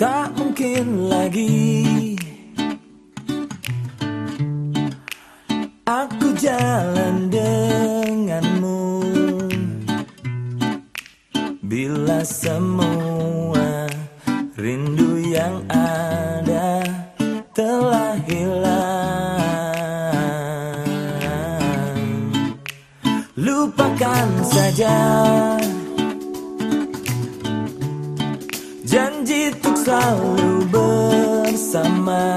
ingin lagi. Aku jalan denganmu. Bila semua rindu yang ada telah hilang. Lupakan saja Janji selalu bersama.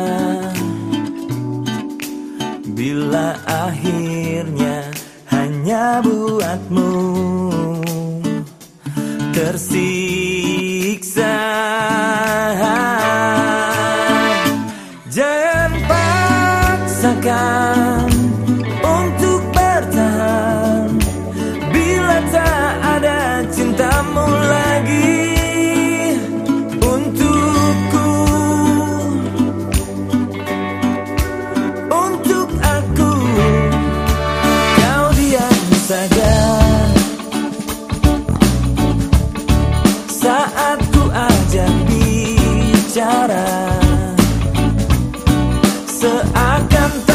Bila akhirnya hanya buatmu Tersiksa. Jangan paksakan saja. Saat ku ajak bicara Seakan tak